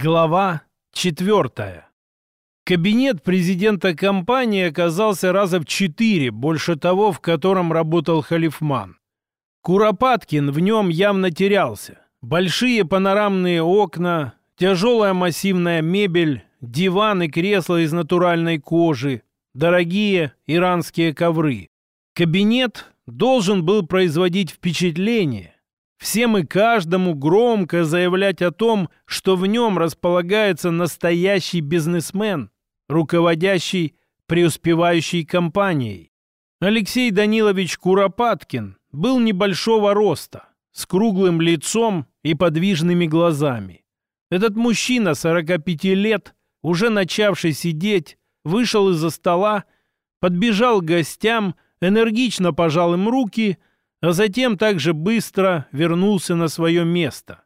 Глава четвертая. Кабинет президента компании оказался раза в четыре больше того, в котором работал Халифман. Куропаткин в нем явно терялся. Большие панорамные окна, тяжелая массивная мебель, диван и кресла из натуральной кожи, дорогие иранские ковры. Кабинет должен был производить впечатление, всем и каждому громко заявлять о том, что в нем располагается настоящий бизнесмен, руководящий преуспевающей компанией. Алексей Данилович Куропаткин был небольшого роста, с круглым лицом и подвижными глазами. Этот мужчина 45 лет, уже начавший сидеть, вышел из-за стола, подбежал к гостям, энергично пожал им руки – а затем также быстро вернулся на свое место.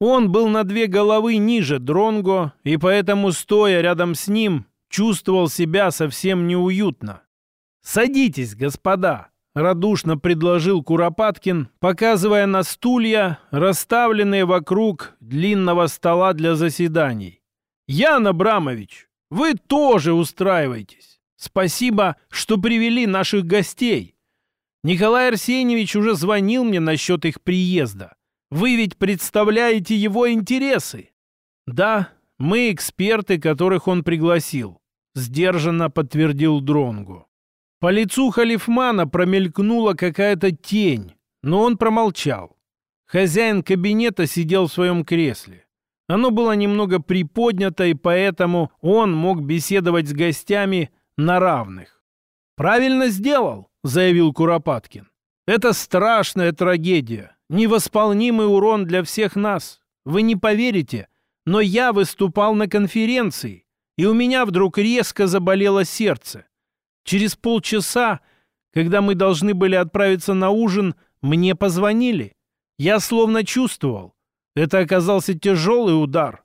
Он был на две головы ниже Дронго, и поэтому, стоя рядом с ним, чувствовал себя совсем неуютно. «Садитесь, господа!» — радушно предложил Куропаткин, показывая на стулья, расставленные вокруг длинного стола для заседаний. «Ян Абрамович, вы тоже устраивайтесь. Спасибо, что привели наших гостей. Николай Арсеньевич уже звонил мне насчет их приезда. Вы ведь представляете его интересы. Да, мы эксперты, которых он пригласил, сдержанно подтвердил Дронгу. По лицу Халифмана промелькнула какая-то тень, но он промолчал. Хозяин кабинета сидел в своем кресле. Оно было немного приподнято, и поэтому он мог беседовать с гостями на равных. «Правильно сделал. — заявил Куропаткин. «Это страшная трагедия, невосполнимый урон для всех нас. Вы не поверите, но я выступал на конференции, и у меня вдруг резко заболело сердце. Через полчаса, когда мы должны были отправиться на ужин, мне позвонили. Я словно чувствовал. Это оказался тяжелый удар.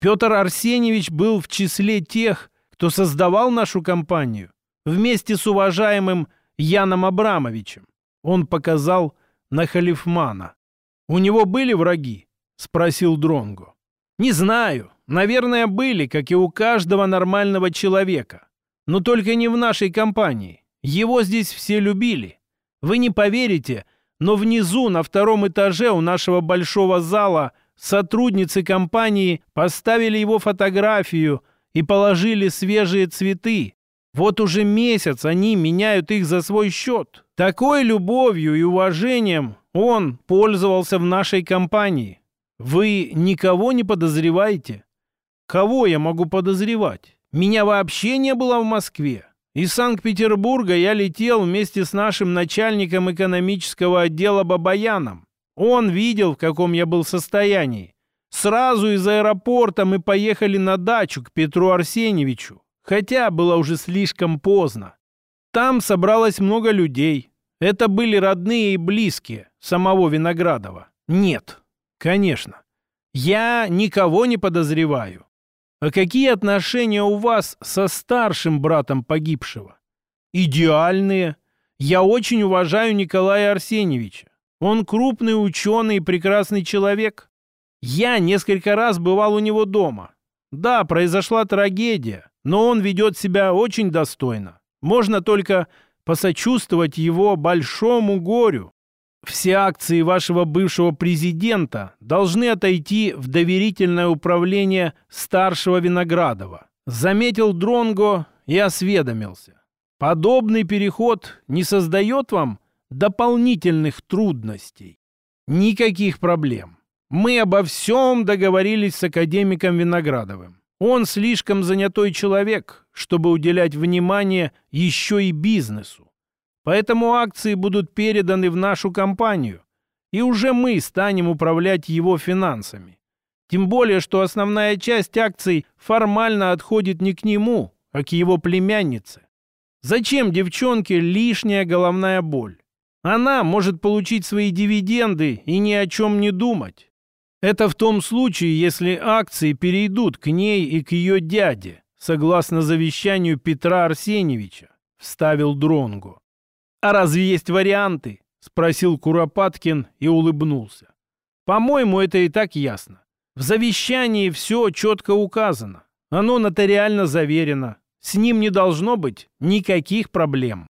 Петр Арсеньевич был в числе тех, кто создавал нашу компанию. Вместе с уважаемым Яном Абрамовичем. Он показал на Халифмана. «У него были враги?» — спросил Дронго. «Не знаю. Наверное, были, как и у каждого нормального человека. Но только не в нашей компании. Его здесь все любили. Вы не поверите, но внизу, на втором этаже у нашего большого зала, сотрудницы компании поставили его фотографию и положили свежие цветы, вот уже месяц они меняют их за свой счет. Такой любовью и уважением он пользовался в нашей компании. Вы никого не подозреваете? Кого я могу подозревать? Меня вообще не было в Москве. Из Санкт-Петербурга я летел вместе с нашим начальником экономического отдела Бабаяном. Он видел, в каком я был состоянии. Сразу из аэропорта мы поехали на дачу к Петру Арсеньевичу хотя было уже слишком поздно. Там собралось много людей. Это были родные и близкие самого Виноградова. Нет, конечно. Я никого не подозреваю. А какие отношения у вас со старшим братом погибшего? Идеальные. Я очень уважаю Николая Арсеньевича. Он крупный ученый и прекрасный человек. Я несколько раз бывал у него дома. Да, произошла трагедия, но он ведет себя очень достойно. Можно только посочувствовать его большому горю. Все акции вашего бывшего президента должны отойти в доверительное управление старшего Виноградова. Заметил Дронго и осведомился. Подобный переход не создает вам дополнительных трудностей? Никаких проблем. Мы обо всем договорились с академиком Виноградовым. Он слишком занятой человек, чтобы уделять внимание еще и бизнесу. Поэтому акции будут переданы в нашу компанию, и уже мы станем управлять его финансами. Тем более, что основная часть акций формально отходит не к нему, а к его племяннице. Зачем девчонке лишняя головная боль? Она может получить свои дивиденды и ни о чем не думать. Это в том случае, если акции перейдут к ней и к ее дяде, согласно завещанию Петра Арсеньевича, вставил Дронгу. А разве есть варианты? спросил Куропаткин и улыбнулся. По-моему, это и так ясно. В завещании все четко указано. Оно нотариально заверено. С ним не должно быть никаких проблем.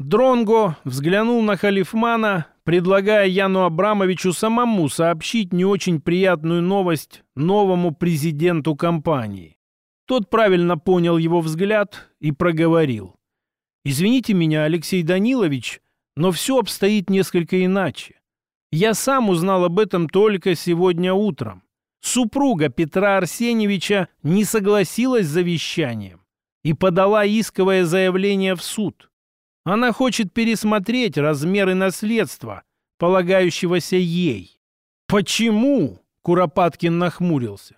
Дронго взглянул на Халифмана, предлагая Яну Абрамовичу самому сообщить не очень приятную новость новому президенту компании. Тот правильно понял его взгляд и проговорил. «Извините меня, Алексей Данилович, но все обстоит несколько иначе. Я сам узнал об этом только сегодня утром. Супруга Петра Арсеньевича не согласилась с завещанием и подала исковое заявление в суд. Она хочет пересмотреть размеры наследства, полагающегося ей. «Почему?» – Куропаткин нахмурился.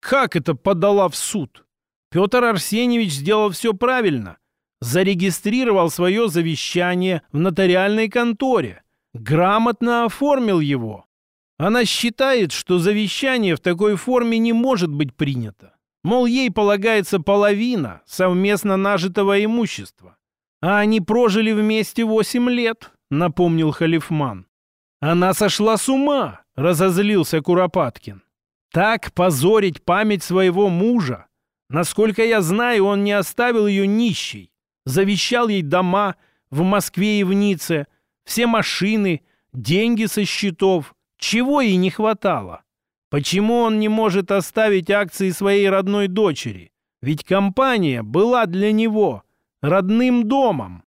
«Как это подала в суд?» Петр Арсеньевич сделал все правильно. Зарегистрировал свое завещание в нотариальной конторе. Грамотно оформил его. Она считает, что завещание в такой форме не может быть принято. Мол, ей полагается половина совместно нажитого имущества. А они прожили вместе восемь лет, напомнил Халифман. Она сошла с ума, разозлился Куропаткин. Так позорить память своего мужа Насколько я знаю, он не оставил ее нищей. Завещал ей дома в Москве и в Ницце, все машины, деньги со счетов. Чего ей не хватало? Почему он не может оставить акции своей родной дочери? Ведь компания была для него родным домом.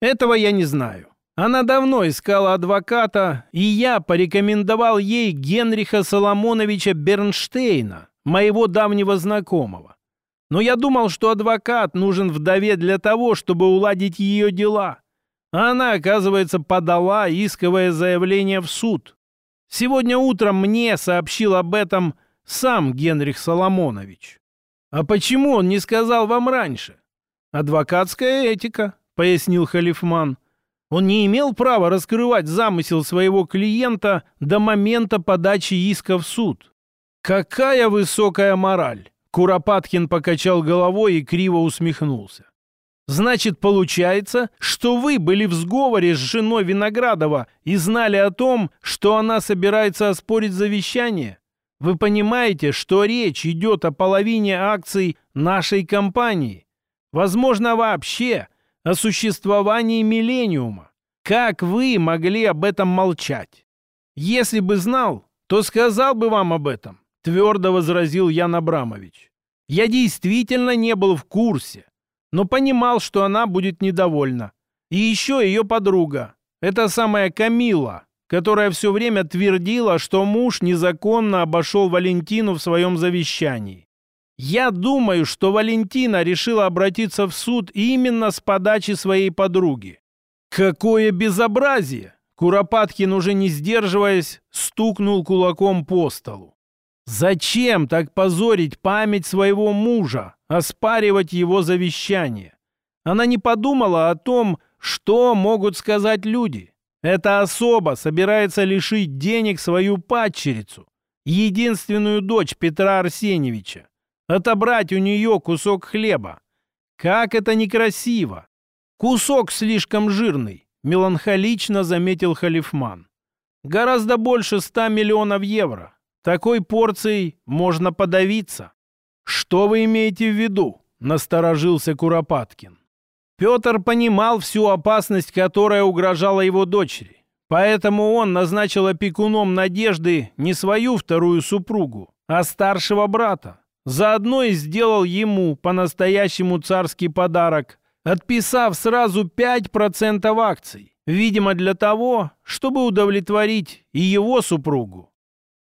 Этого я не знаю. Она давно искала адвоката, и я порекомендовал ей Генриха Соломоновича Бернштейна, моего давнего знакомого. Но я думал, что адвокат нужен вдове для того, чтобы уладить ее дела. А она, оказывается, подала исковое заявление в суд. Сегодня утром мне сообщил об этом сам Генрих Соломонович. А почему он не сказал вам раньше? Адвокатская этика, пояснил Халифман. Он не имел права раскрывать замысел своего клиента до момента подачи иска в суд. Какая высокая мораль! Куропаткин покачал головой и криво усмехнулся. «Значит, получается, что вы были в сговоре с женой Виноградова и знали о том, что она собирается оспорить завещание? Вы понимаете, что речь идет о половине акций нашей компании? Возможно, вообще о существовании «Миллениума». Как вы могли об этом молчать? Если бы знал, то сказал бы вам об этом твердо возразил Ян Абрамович. Я действительно не был в курсе, но понимал, что она будет недовольна. И еще ее подруга, эта самая Камила, которая все время твердила, что муж незаконно обошел Валентину в своем завещании. Я думаю, что Валентина решила обратиться в суд именно с подачи своей подруги. Какое безобразие! Куропаткин, уже не сдерживаясь, стукнул кулаком по столу. Зачем так позорить память своего мужа, оспаривать его завещание? Она не подумала о том, что могут сказать люди. Эта особа собирается лишить денег свою падчерицу, единственную дочь Петра Арсеньевича, отобрать у нее кусок хлеба. Как это некрасиво! Кусок слишком жирный, меланхолично заметил Халифман. Гораздо больше ста миллионов евро. Такой порцией можно подавиться. Что вы имеете в виду? Насторожился Куропаткин. Петр понимал всю опасность, которая угрожала его дочери. Поэтому он назначил опекуном Надежды не свою вторую супругу, а старшего брата. Заодно и сделал ему по-настоящему царский подарок, отписав сразу 5% акций. Видимо, для того, чтобы удовлетворить и его супругу.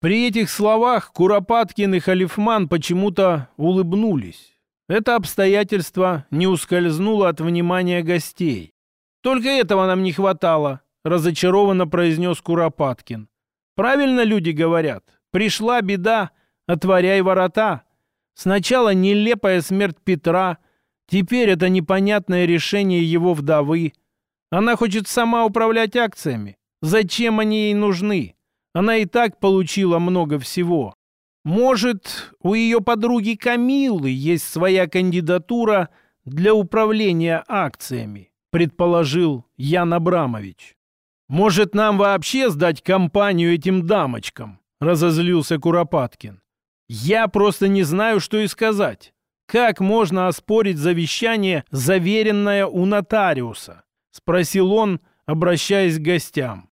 При этих словах Куропаткин и Халифман почему-то улыбнулись. Это обстоятельство не ускользнуло от внимания гостей. «Только этого нам не хватало», — разочарованно произнес Куропаткин. «Правильно люди говорят. Пришла беда, отворяй ворота. Сначала нелепая смерть Петра, теперь это непонятное решение его вдовы. Она хочет сама управлять акциями. Зачем они ей нужны?» Она и так получила много всего. Может, у ее подруги Камилы есть своя кандидатура для управления акциями, предположил Ян Абрамович. Может, нам вообще сдать компанию этим дамочкам? Разозлился Куропаткин. Я просто не знаю, что и сказать. Как можно оспорить завещание, заверенное у нотариуса? Спросил он, обращаясь к гостям.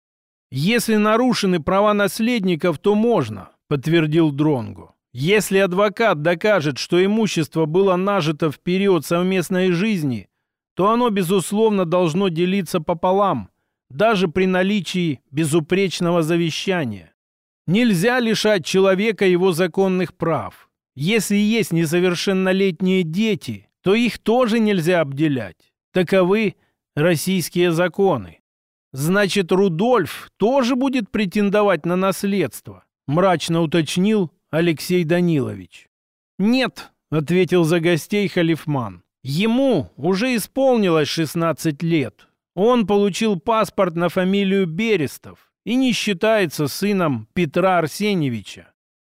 Если нарушены права наследников, то можно, подтвердил Дронгу. Если адвокат докажет, что имущество было нажито в период совместной жизни, то оно, безусловно, должно делиться пополам, даже при наличии безупречного завещания. Нельзя лишать человека его законных прав. Если есть несовершеннолетние дети, то их тоже нельзя обделять. Таковы российские законы. Значит, Рудольф тоже будет претендовать на наследство, мрачно уточнил Алексей Данилович. «Нет», — ответил за гостей Халифман. «Ему уже исполнилось 16 лет. Он получил паспорт на фамилию Берестов и не считается сыном Петра Арсеньевича.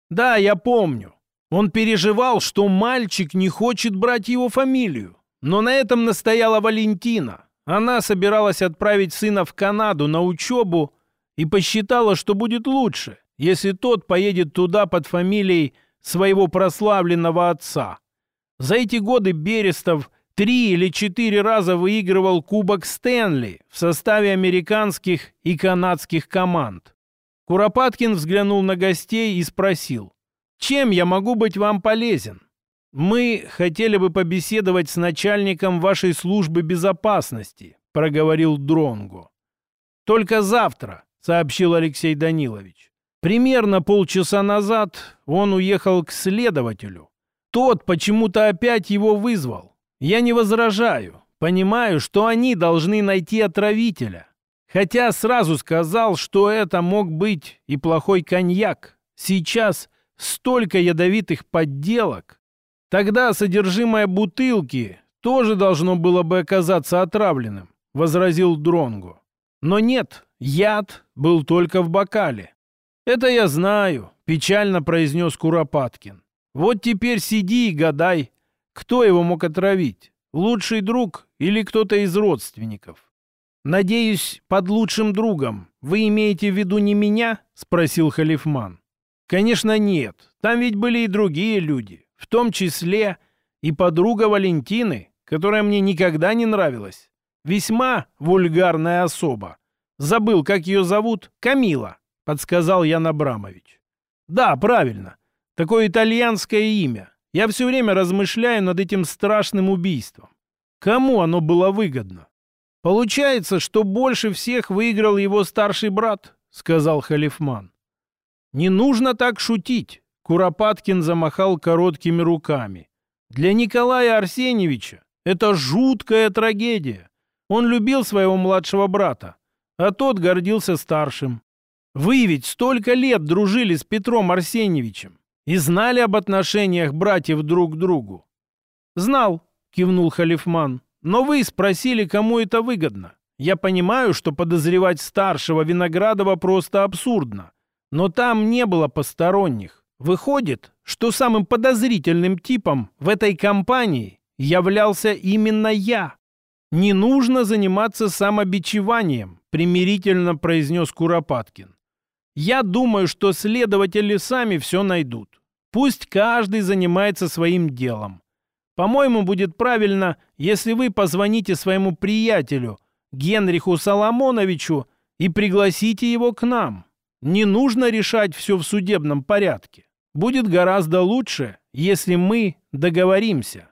Да, я помню. Он переживал, что мальчик не хочет брать его фамилию. Но на этом настояла Валентина. Она собиралась отправить сына в Канаду на учебу и посчитала, что будет лучше, если тот поедет туда под фамилией своего прославленного отца. За эти годы Берестов три или четыре раза выигрывал Кубок Стэнли в составе американских и канадских команд. Куропаткин взглянул на гостей и спросил, «Чем я могу быть вам полезен?» «Мы хотели бы побеседовать с начальником вашей службы безопасности», — проговорил Дронго. «Только завтра», — сообщил Алексей Данилович. Примерно полчаса назад он уехал к следователю. Тот почему-то опять его вызвал. Я не возражаю. Понимаю, что они должны найти отравителя. Хотя сразу сказал, что это мог быть и плохой коньяк. Сейчас столько ядовитых подделок. Тогда содержимое бутылки тоже должно было бы оказаться отравленным, возразил Дронгу. Но нет, яд был только в бокале. «Это я знаю», — печально произнес Куропаткин. «Вот теперь сиди и гадай, кто его мог отравить, лучший друг или кто-то из родственников?» «Надеюсь, под лучшим другом вы имеете в виду не меня?» — спросил Халифман. «Конечно нет. Там ведь были и другие люди, в том числе и подруга Валентины, которая мне никогда не нравилась. Весьма вульгарная особа. Забыл, как ее зовут? Камила. — подсказал Ян Абрамович. «Да, правильно. Такое итальянское имя. Я все время размышляю над этим страшным убийством. Кому оно было выгодно? Получается, что больше всех выиграл его старший брат, сказал Халифман. Не нужно так шутить. Куропаткин замахал короткими руками. Для Николая Арсеньевича это жуткая трагедия. Он любил своего младшего брата, а тот гордился старшим. Вы ведь столько лет дружили с Петром Арсеньевичем и знали об отношениях братьев друг к другу. Знал, кивнул Халифман. Но вы спросили, кому это выгодно. Я понимаю, что подозревать старшего Виноградова просто абсурдно. Но там не было посторонних. Выходит, что самым подозрительным типом в этой компании являлся именно я. Не нужно заниматься самобичеванием, примирительно произнес Куропаткин. Я думаю, что следователи сами все найдут. Пусть каждый занимается своим делом. По-моему, будет правильно, если вы позвоните своему приятелю Генриху Соломоновичу и пригласите его к нам. Не нужно решать все в судебном порядке. Будет гораздо лучше, если мы договоримся.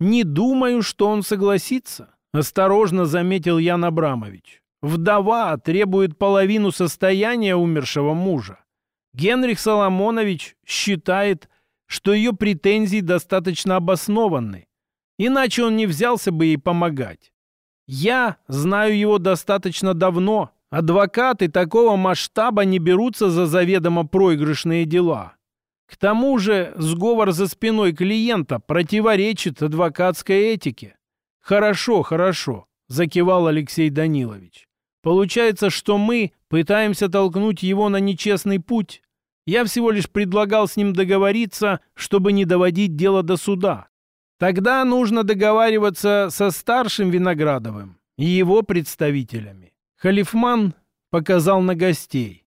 Не думаю, что он согласится, осторожно заметил Ян Абрамович. Вдова требует половину состояния умершего мужа. Генрих Соломонович считает, что ее претензии достаточно обоснованы, иначе он не взялся бы ей помогать. Я знаю его достаточно давно. Адвокаты такого масштаба не берутся за заведомо проигрышные дела. К тому же сговор за спиной клиента противоречит адвокатской этике. «Хорошо, хорошо», — закивал Алексей Данилович. Получается, что мы пытаемся толкнуть его на нечестный путь. Я всего лишь предлагал с ним договориться, чтобы не доводить дело до суда. Тогда нужно договариваться со старшим Виноградовым и его представителями. Халифман показал на гостей.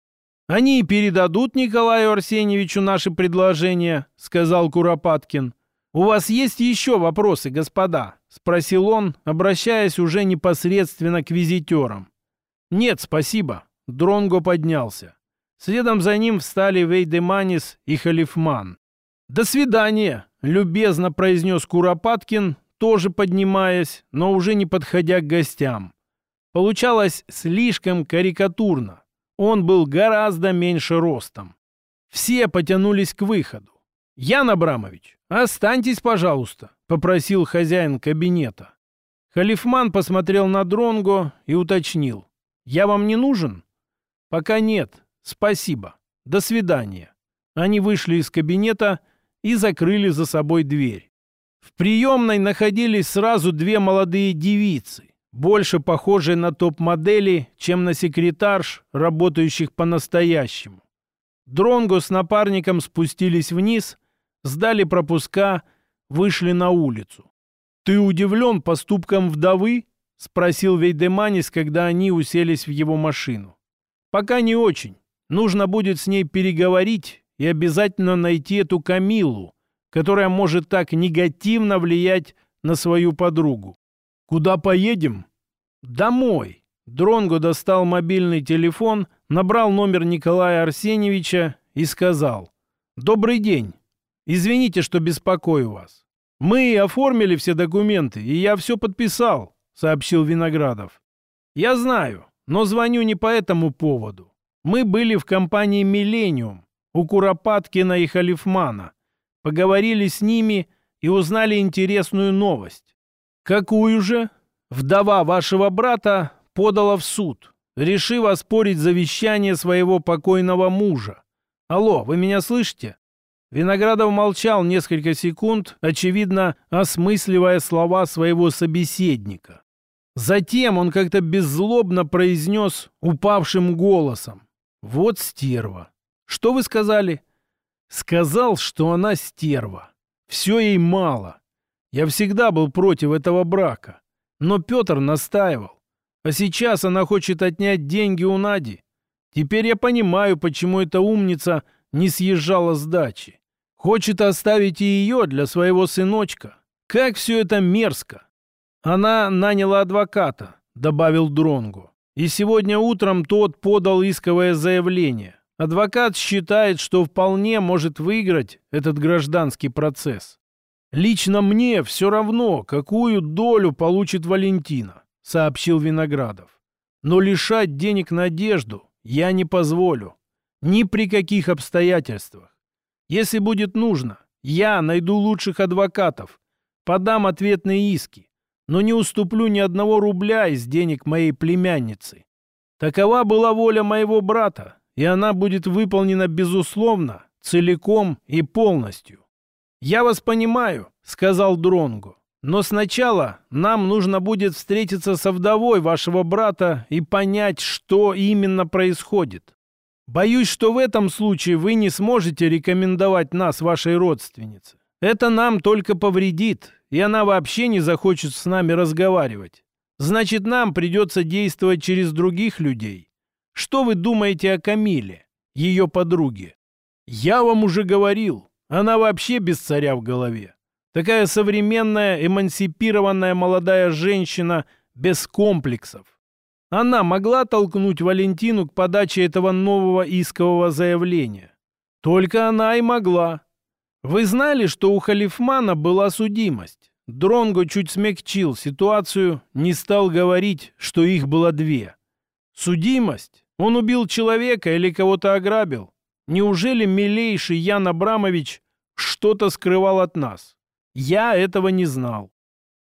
Они передадут Николаю Арсеньевичу наши предложения, сказал Куропаткин. У вас есть еще вопросы, господа? Спросил он, обращаясь уже непосредственно к визитерам. Нет, спасибо. Дронго поднялся. Следом за ним встали Вейдеманис и Халифман. «До свидания!» — любезно произнес Куропаткин, тоже поднимаясь, но уже не подходя к гостям. Получалось слишком карикатурно. Он был гораздо меньше ростом. Все потянулись к выходу. «Ян Абрамович, останьтесь, пожалуйста», — попросил хозяин кабинета. Халифман посмотрел на Дронго и уточнил. «Я вам не нужен?» «Пока нет. Спасибо. До свидания». Они вышли из кабинета и закрыли за собой дверь. В приемной находились сразу две молодые девицы больше похожие на топ-модели, чем на секретарш, работающих по-настоящему. Дронго с напарником спустились вниз, сдали пропуска, вышли на улицу. «Ты удивлен поступком вдовы?» — спросил Вейдеманис, когда они уселись в его машину. «Пока не очень. Нужно будет с ней переговорить и обязательно найти эту Камилу, которая может так негативно влиять на свою подругу. «Куда поедем?» «Домой». Дронго достал мобильный телефон, набрал номер Николая Арсеньевича и сказал. «Добрый день. Извините, что беспокою вас. Мы оформили все документы, и я все подписал», — сообщил Виноградов. «Я знаю, но звоню не по этому поводу. Мы были в компании «Миллениум» у Куропаткина и Халифмана. Поговорили с ними и узнали интересную новость. «Какую же?» «Вдова вашего брата подала в суд, решив оспорить завещание своего покойного мужа. Алло, вы меня слышите?» Виноградов молчал несколько секунд, очевидно, осмысливая слова своего собеседника. Затем он как-то беззлобно произнес упавшим голосом. «Вот стерва. Что вы сказали?» «Сказал, что она стерва. Все ей мало. Я всегда был против этого брака. Но Петр настаивал. А сейчас она хочет отнять деньги у Нади. Теперь я понимаю, почему эта умница не съезжала с дачи. Хочет оставить и ее для своего сыночка. Как все это мерзко. Она наняла адвоката, добавил Дронгу. И сегодня утром тот подал исковое заявление. Адвокат считает, что вполне может выиграть этот гражданский процесс. «Лично мне все равно, какую долю получит Валентина», — сообщил Виноградов. «Но лишать денег Надежду я не позволю. Ни при каких обстоятельствах. Если будет нужно, я найду лучших адвокатов, подам ответные иски, но не уступлю ни одного рубля из денег моей племянницы. Такова была воля моего брата, и она будет выполнена безусловно, целиком и полностью. «Я вас понимаю», — сказал Дронгу. «Но сначала нам нужно будет встретиться со вдовой вашего брата и понять, что именно происходит. Боюсь, что в этом случае вы не сможете рекомендовать нас вашей родственнице. Это нам только повредит, и она вообще не захочет с нами разговаривать. Значит, нам придется действовать через других людей. Что вы думаете о Камиле, ее подруге? Я вам уже говорил, она вообще без царя в голове. Такая современная, эмансипированная молодая женщина без комплексов. Она могла толкнуть Валентину к подаче этого нового искового заявления. Только она и могла. Вы знали, что у Халифмана была судимость? Дронго чуть смягчил ситуацию, не стал говорить, что их было две. Судимость? Он убил человека или кого-то ограбил? Неужели милейший Ян Абрамович что-то скрывал от нас? Я этого не знал.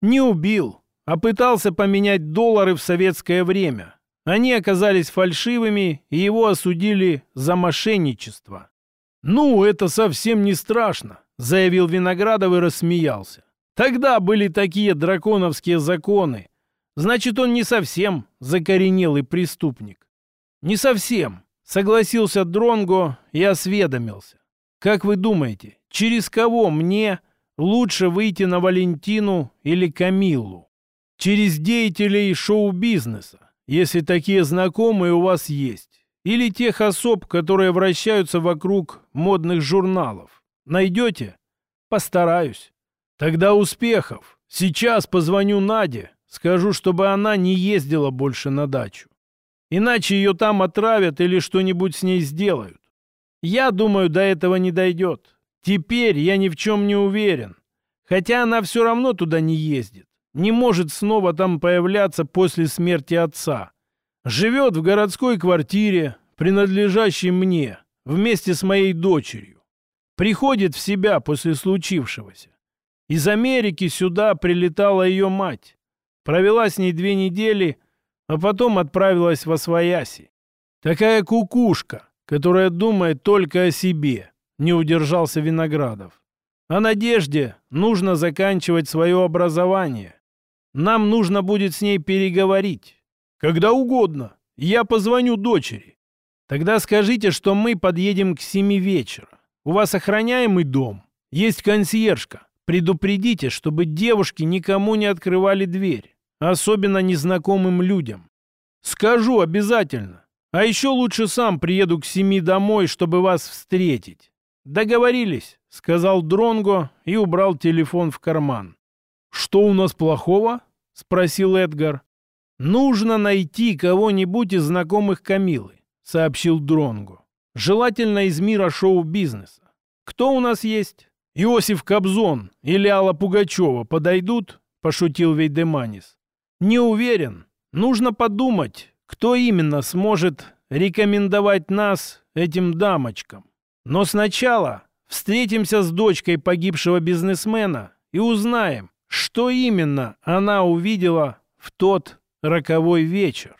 Не убил, а пытался поменять доллары в советское время. Они оказались фальшивыми, и его осудили за мошенничество. «Ну, это совсем не страшно», — заявил Виноградов и рассмеялся. «Тогда были такие драконовские законы. Значит, он не совсем закоренелый преступник». «Не совсем», Согласился Дронго и осведомился. «Как вы думаете, через кого мне лучше выйти на Валентину или Камилу? Через деятелей шоу-бизнеса, если такие знакомые у вас есть. Или тех особ, которые вращаются вокруг модных журналов. Найдете? Постараюсь. Тогда успехов. Сейчас позвоню Наде, скажу, чтобы она не ездила больше на дачу. Иначе ее там отравят или что-нибудь с ней сделают. Я думаю, до этого не дойдет. Теперь я ни в чем не уверен. Хотя она все равно туда не ездит. Не может снова там появляться после смерти отца. Живет в городской квартире, принадлежащей мне, вместе с моей дочерью. Приходит в себя после случившегося. Из Америки сюда прилетала ее мать. Провела с ней две недели, а потом отправилась во Свояси. Такая кукушка, которая думает только о себе, не удержался Виноградов. О Надежде нужно заканчивать свое образование. Нам нужно будет с ней переговорить. Когда угодно. Я позвоню дочери. Тогда скажите, что мы подъедем к семи вечера. У вас охраняемый дом. Есть консьержка. Предупредите, чтобы девушки никому не открывали дверь. Особенно незнакомым людям. Скажу обязательно. А еще лучше сам приеду к семи домой, чтобы вас встретить. Договорились, сказал Дронго и убрал телефон в карман. Что у нас плохого? спросил Эдгар. Нужно найти кого-нибудь из знакомых Камилы, сообщил Дронго. Желательно из мира шоу-бизнеса. Кто у нас есть? Иосиф Кобзон или Алла Пугачева подойдут? Пошутил Вейдеманис. Не уверен. Нужно подумать, кто именно сможет рекомендовать нас этим дамочкам. Но сначала встретимся с дочкой погибшего бизнесмена и узнаем, что именно она увидела в тот роковой вечер.